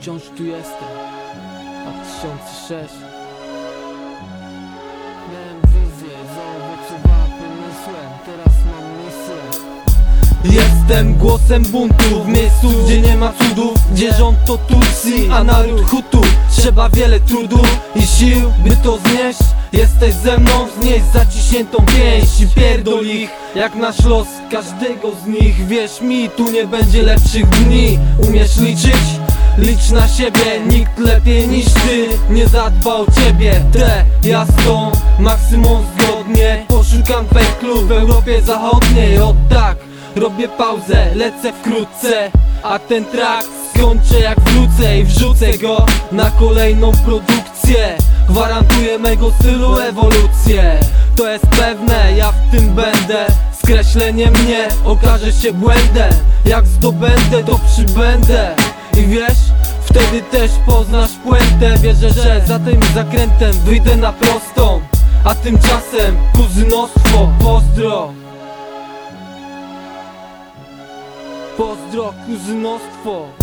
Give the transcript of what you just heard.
Wciąż tu jestem 2006 Miałem wizję, zaowocowała pomysłem Teraz mam misję. Jestem głosem buntu w miejscu, gdzie nie ma cudów Gdzie rząd to Tutsi, a naród Hutu. Trzeba wiele trudu i sił, by to znieść. Jesteś ze mną, znieść zaciśniętą pięść I pierdol ich, jak nasz los każdego z nich. Wierz mi, tu nie będzie lepszych dni. Umiesz liczyć? Licz na siebie, nikt lepiej niż ty. Nie zadba o ciebie Te, ja z tą maksymum zgodnie. Poszukam peklu w Europie Zachodniej. O tak, robię pauzę, lecę wkrótce. A ten track skończę jak wrócę I wrzucę go na kolejną produkcję. Gwarantuję mego stylu ewolucję. To jest pewne, ja w tym będę. Skreślenie mnie okaże się błędem. Jak zdobędę to przybędę I wiesz, wtedy też poznasz puentę. Wierzę, że za tym zakrętem wyjdę na prostą. A tymczasem kuzynostwo, pozdro. Pozdro kuzynostwo